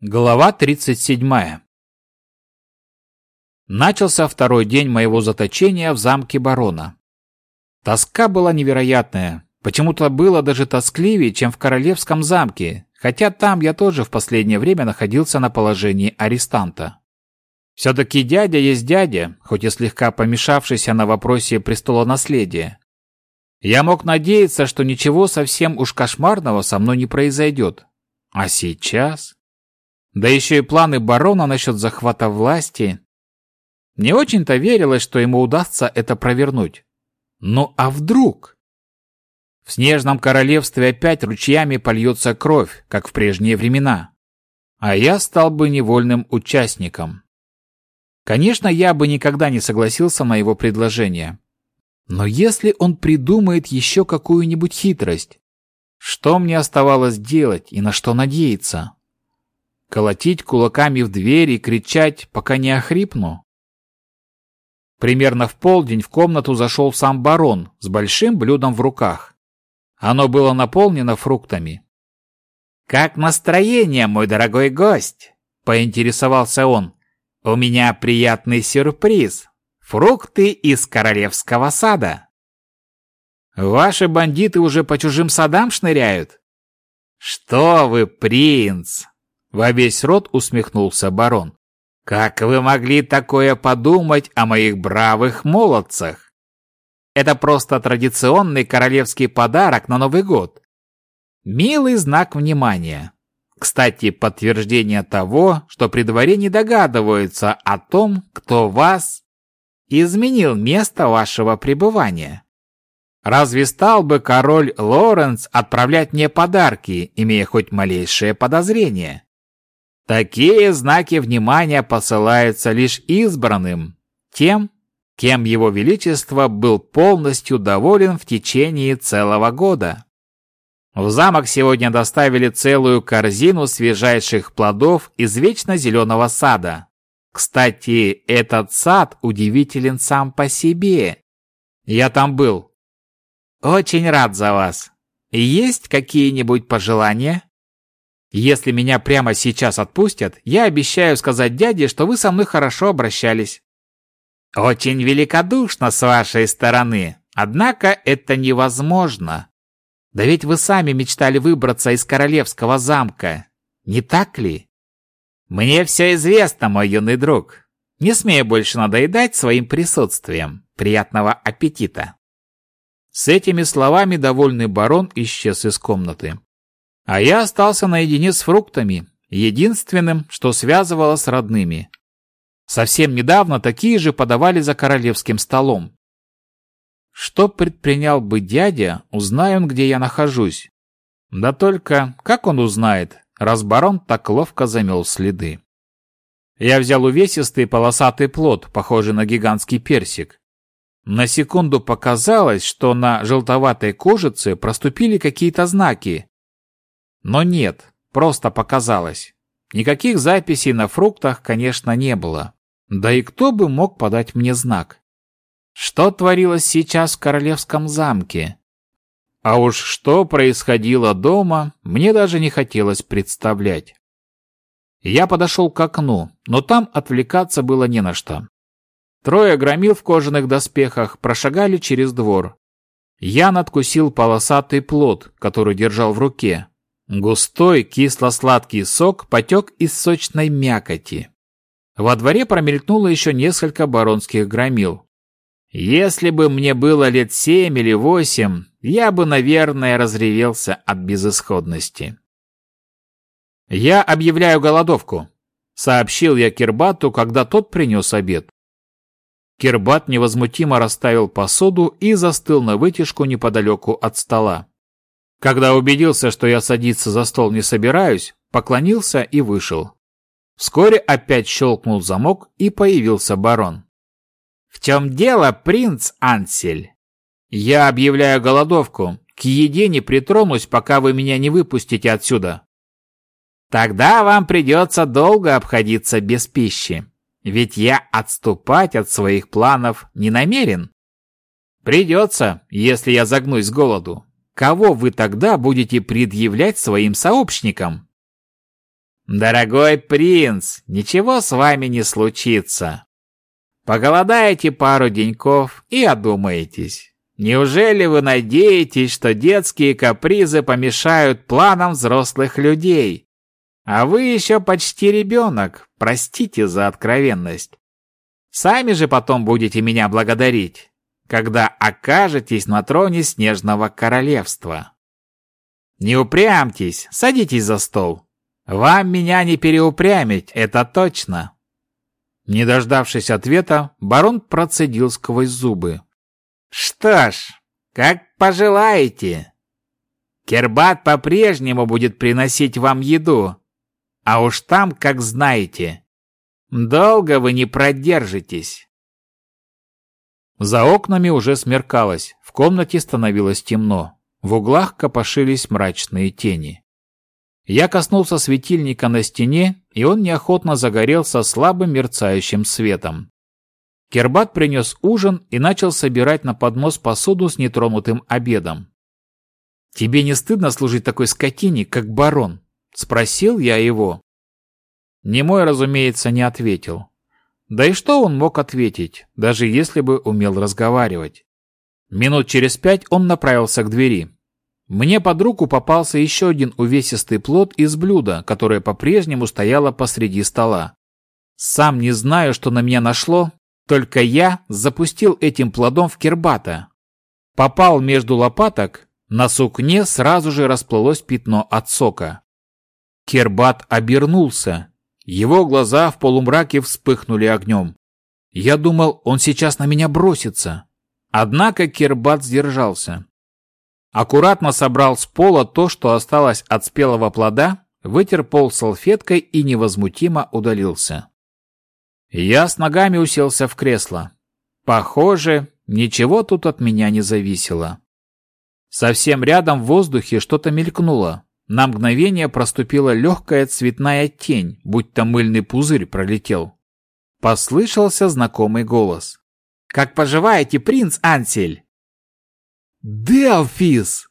Глава 37 Начался второй день моего заточения в замке барона. Тоска была невероятная. Почему-то было даже тоскливее, чем в королевском замке, хотя там я тоже в последнее время находился на положении арестанта. Все-таки дядя есть дядя, хоть и слегка помешавшийся на вопросе престола наследия. Я мог надеяться, что ничего совсем уж кошмарного со мной не произойдет. А сейчас... Да еще и планы барона насчет захвата власти. Не очень-то верилось, что ему удастся это провернуть. Ну а вдруг? В снежном королевстве опять ручьями польется кровь, как в прежние времена. А я стал бы невольным участником. Конечно, я бы никогда не согласился на его предложение. Но если он придумает еще какую-нибудь хитрость, что мне оставалось делать и на что надеяться? Колотить кулаками в дверь и кричать, пока не охрипну? Примерно в полдень в комнату зашел сам барон с большим блюдом в руках. Оно было наполнено фруктами. «Как настроение, мой дорогой гость?» – поинтересовался он. «У меня приятный сюрприз. Фрукты из королевского сада». «Ваши бандиты уже по чужим садам шныряют?» «Что вы, принц!» Во весь рот усмехнулся барон. «Как вы могли такое подумать о моих бравых молодцах? Это просто традиционный королевский подарок на Новый год. Милый знак внимания. Кстати, подтверждение того, что при дворе не догадываются о том, кто вас изменил место вашего пребывания. Разве стал бы король Лоренс отправлять мне подарки, имея хоть малейшее подозрение? Такие знаки внимания посылаются лишь избранным, тем, кем его величество был полностью доволен в течение целого года. В замок сегодня доставили целую корзину свежайших плодов из вечно зеленого сада. Кстати, этот сад удивителен сам по себе. Я там был. Очень рад за вас. Есть какие-нибудь пожелания? Если меня прямо сейчас отпустят, я обещаю сказать дяде, что вы со мной хорошо обращались. Очень великодушно с вашей стороны, однако это невозможно. Да ведь вы сами мечтали выбраться из королевского замка, не так ли? Мне все известно, мой юный друг. Не смею больше надоедать своим присутствием. Приятного аппетита. С этими словами довольный барон исчез из комнаты. А я остался наедине с фруктами, единственным, что связывало с родными. Совсем недавно такие же подавали за королевским столом. Что предпринял бы дядя, узнай он, где я нахожусь. Да только, как он узнает, раз барон так ловко замел следы. Я взял увесистый полосатый плод, похожий на гигантский персик. На секунду показалось, что на желтоватой кожице проступили какие-то знаки, но нет, просто показалось. Никаких записей на фруктах, конечно, не было. Да и кто бы мог подать мне знак? Что творилось сейчас в королевском замке? А уж что происходило дома, мне даже не хотелось представлять. Я подошел к окну, но там отвлекаться было не на что. Трое громил в кожаных доспехах прошагали через двор. Я надкусил полосатый плод, который держал в руке, Густой кисло-сладкий сок потек из сочной мякоти. Во дворе промелькнуло еще несколько баронских громил. Если бы мне было лет семь или восемь, я бы, наверное, разревелся от безысходности. «Я объявляю голодовку», — сообщил я Кирбату, когда тот принес обед. Кирбат невозмутимо расставил посуду и застыл на вытяжку неподалеку от стола. Когда убедился, что я садиться за стол не собираюсь, поклонился и вышел. Вскоре опять щелкнул замок, и появился барон. «В чем дело, принц Ансель?» «Я объявляю голодовку. К еде не притронусь, пока вы меня не выпустите отсюда». «Тогда вам придется долго обходиться без пищи, ведь я отступать от своих планов не намерен». «Придется, если я загнусь с голоду. Кого вы тогда будете предъявлять своим сообщникам? «Дорогой принц, ничего с вами не случится. Поголодаете пару деньков и одумаетесь. Неужели вы надеетесь, что детские капризы помешают планам взрослых людей? А вы еще почти ребенок, простите за откровенность. Сами же потом будете меня благодарить, когда окажетесь на троне Снежного Королевства. Не упрямьтесь, садитесь за стол. Вам меня не переупрямить, это точно. Не дождавшись ответа, барон процедил сквозь зубы. Что ж, как пожелаете. Кербат по-прежнему будет приносить вам еду, а уж там, как знаете, долго вы не продержитесь. За окнами уже смеркалось, в комнате становилось темно. В углах копошились мрачные тени. Я коснулся светильника на стене, и он неохотно загорелся слабым мерцающим светом. Кербат принес ужин и начал собирать на поднос посуду с нетронутым обедом. «Тебе не стыдно служить такой скотине, как барон?» Спросил я его. Немой, разумеется, не ответил. Да и что он мог ответить, даже если бы умел разговаривать? Минут через пять он направился к двери. Мне под руку попался еще один увесистый плод из блюда, которое по-прежнему стояло посреди стола. Сам не знаю, что на меня нашло, только я запустил этим плодом в кербата. Попал между лопаток, на сукне сразу же расплылось пятно от сока. Кербат обернулся. Его глаза в полумраке вспыхнули огнем. Я думал, он сейчас на меня бросится. Однако Кербат сдержался. Аккуратно собрал с пола то, что осталось от спелого плода, вытер пол салфеткой и невозмутимо удалился. Я с ногами уселся в кресло. Похоже, ничего тут от меня не зависело. Совсем рядом в воздухе что-то мелькнуло. На мгновение проступила легкая цветная тень, будто мыльный пузырь пролетел. Послышался знакомый голос. «Как поживаете, принц Ансель?» «Делфис!»